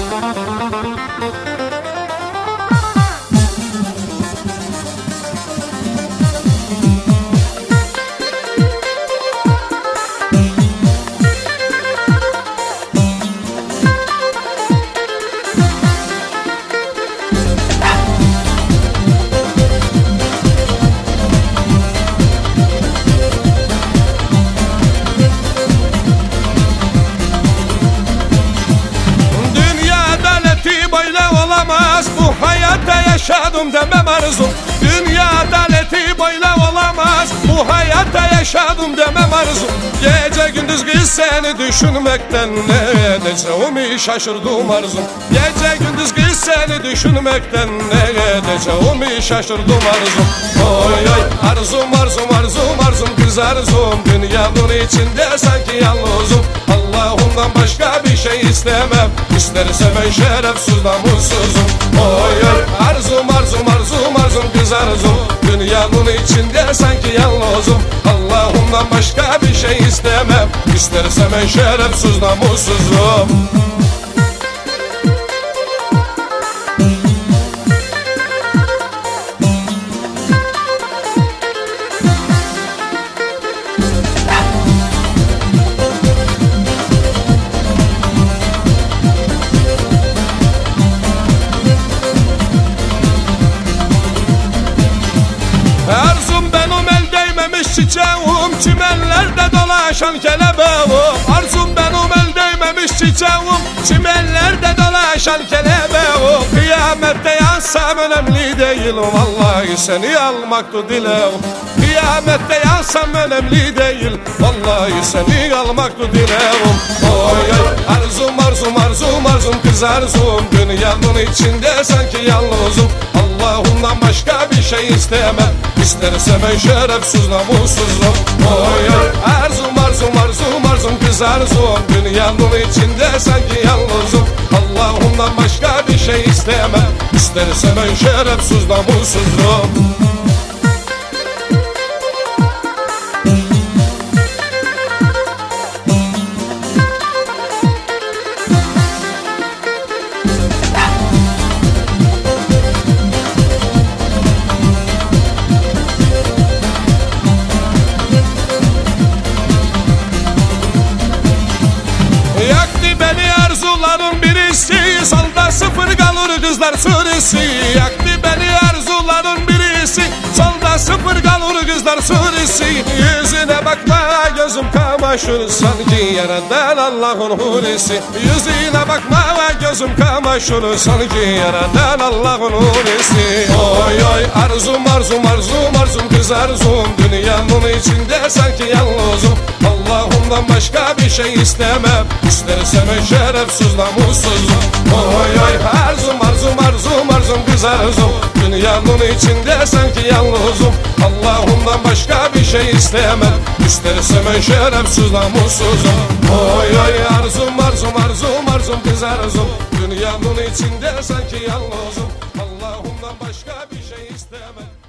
Dünya hayatta yaşadım demem arzum Dünya adaleti böyle olamaz. Bu hayatta yaşadım demem arzum Gece gündüz kız seni düşünmekten Ne edeceğimi şaşırdım arzum? Gece gündüz kız seni düşünmekten Ne edeceğimi şaşırdım arzum? Oy oy arzum arzum arzum arzum kız arzum. Dünyanın içinde sanki yalnızım. Allah'ımdan başka bir şey istemem. İsterse ben şerefsiz namussuzum. Oy içinde sanki yalnızım. Allah'ımdan başka bir şey istemem. İsterse ben şerefsiz namussuzum değmemiş çiçeğim Çimenlerde dolaşan kelebeğim Arzum benim el değmemiş çiçeğim Çimenlerde dolaşan kelebeğim Kıyamette yansam önemli değil Vallahi seni almaktı dileğim Kıyamette yansam önemli değil. Vallahi seni almaktı dileğim Oy oy. Arzum arzum arzum arzum kız arzum. Dünyanın içinde sanki yalnızım Allah'ımdan başka bir şey istemem. İsterse ben şerefsiz namussuzum. Oy oy. Arzum arzum arzum arzum kız arzum. Dünyanın içinde sanki yalnızım. Allah'ımdan başka bir şey istemem. İsterse ben şerefsiz namussuzum kızlar sürüsü Yaktı beni arzuların birisi. Solda sıfır kalır kızlar sürüsü Yüzüne bakma gözüm kamaşır. Sanki yaradan Allah'ın hulisi Yüzüne bakma gözüm kamaşır. Sanki yaradan Allah'ın hulisi Oy oy arzum arzum arzum arzum kız arzum. Dünyanın içinde sanki yalnızım. Allah'ımdan başka bir şey istemem. İsterse ben şerefsiz namussuzum Oy oy arzum arzum kız arzum Dünyanın içinde sanki yalnızım. Allah'ımdan başka bir şey istemem İsterse ben şerefsiz namussuzum Oy oy arzum arzum arzum arzum kız arzum. Dünyanın içinde sanki yalnızım. Allah'ımdan başka bir şey istemem